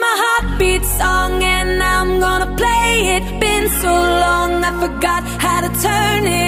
my heartbeat song and I'm gonna play it. Been so long I forgot how to turn it